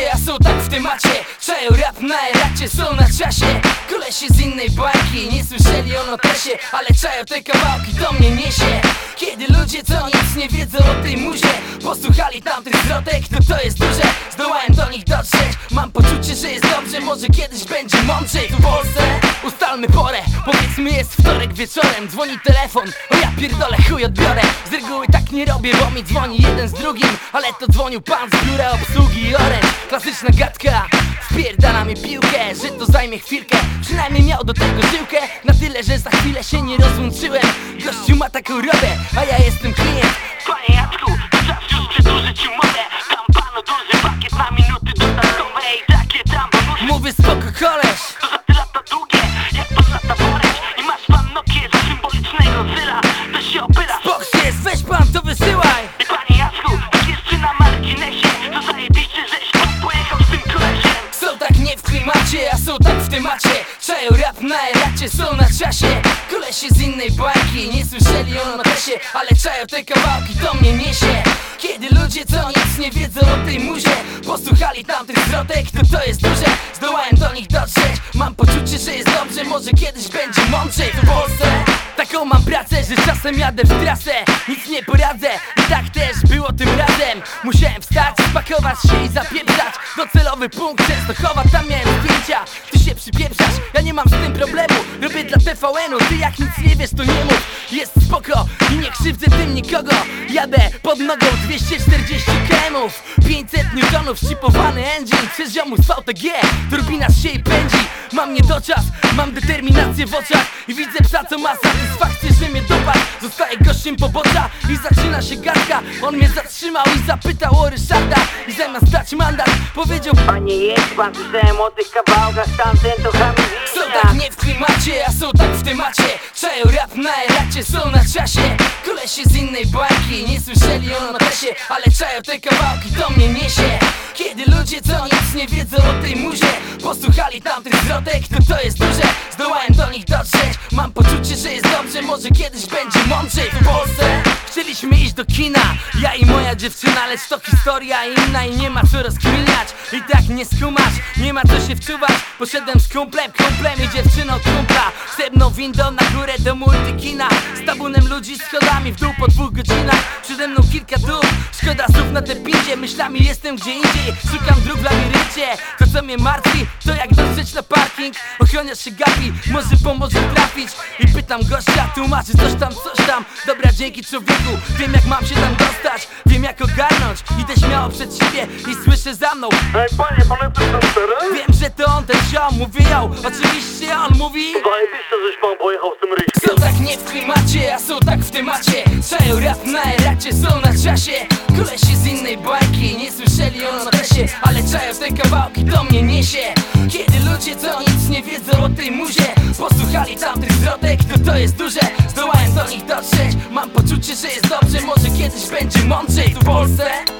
a są tak w temacie. Czają rap na eracie, są na czasie. Kolesie z innej bajki, nie słyszeli o notesie Ale czają te kawałki, do mnie niesie. Kiedy ludzie co nic nie wiedzą o tej muzie Posłuchali tamtych zwrotek, to to jest duże. Zdołałem do nich dotrzeć, mam poczucie, że jest dobrze Może kiedyś będzie mądrzej w Polsce Ustalmy porę, powiedzmy jest wtorek wieczorem Dzwoni telefon, o ja pierdolę chuj odbiorę. Z reguły nie robię, bo mi dzwoni jeden z drugim Ale to dzwonił pan z biura obsługi Orange Klasyczna gadka, wpierdala mi piłkę Że to zajmie chwilkę, przynajmniej miał do tego żyłkę Na tyle, że za chwilę się nie rozłączyłem. Gościu ma taką robę, a ja jestem klient Czają rap na eracie, są na czasie. Kolesie z innej bajki, nie słyszeli o notesie Ale czają te kawałki, to mnie niesie. Kiedy ludzie co nic nie wiedzą o tej muzie Posłuchali tamtych zwrotek, to to jest duże. Zdołałem do nich dotrzeć, mam poczucie, że jest dobrze Może kiedyś będzie mądrzej. W Polsce Taką mam pracę, że czasem jadę w trasę Nic nie poradzę. I tak też było tym razem. Musiałem wstać, spakować się i zapieprzać. Docelowy punkt Częstochowa, tam miałem zdjęcia. Ty się przypieprzasz, ja nie mam z tym problemu. Robię dla TVN-u, ty jak nic nie wiesz to nie mów. Jest spoko i nie krzywdzę tym nikogo. Jadę pod nogą 240 kmów 500 newtonów, szipowany engine Przez ziomu z VTG, turbina się i pędzi Mam niedoczas, mam determinację w oczach I widzę psa co ma satysfakcję, że mnie dopadł. Zostaję gościem pobocza i zaczyna się gadka. On mnie zatrzymał i zapytał o Ryszarda. I zamiast dać mandat powiedział Panie jedź pan, słyszałem o tych kawałkach Tamten to są tak. Nie w klimacie, a są tak w temacie. Czają rap na eracie, są na czasie. Kolesie z innej bajki, nie słyszeli o notesie Ale czają te kawałki, do mnie niesie. Kiedy ludzie co nic nie wiedzą o tej muzie Posłuchali tamtych zwrotek, to to jest duże. Zdołałem do nich dotrzeć, mam poczucie, że jest dobrze Może kiedyś będzie mądrzej w Polsce Chcieliśmy iść do kina, ja i moja dziewczyna Lecz to historia inna i nie ma co rozkminiać I tak nie skumasz, nie ma co się wczuwać. Poszedłem z kumplem, kumplem i dziewczyną kumpla. Stebną windą na górę do multikina. Z tabunem ludzi schodami w dół po dwóch godzinach. Przede mną kilka dół, szkoda słów na te pindzie Myślami jestem gdzie indziej, szukam dróg w labiryncie To co mnie martwi, to jak dotrzeć na parking. Ochroniarz się gapi, może pomoże trafić. I pytam gościa, tłumaczy coś tam, coś tam. Dobra, dzięki człowieku, wiem jak mam się tam dostać Wiem jak ogarnąć, idę śmiało przed siebie I słyszę za mną, Ej panie, pan jesteś tam teraz? wiem, że to on ten ziom Mówi ją, oczywiście on mówi. Zajebiście, żeś pan pojechał z tym ryśkiem Są tak nie w klimacie, a są tak w temacie. Czają rap na eracie, są na czasie. Kolesie z innej bajki, nie słyszeli o notesie Ale czają te kawałki, to mnie niesie. Kiedy ludzie co nic nie wiedzą o tej muzie Posłuchali tamtych zwrotek, to to jest duże. Zdołałem do nich dotrzeć, mam poczucie, że jest dobrze Może kiedyś będzie mądrzej tu w Polsce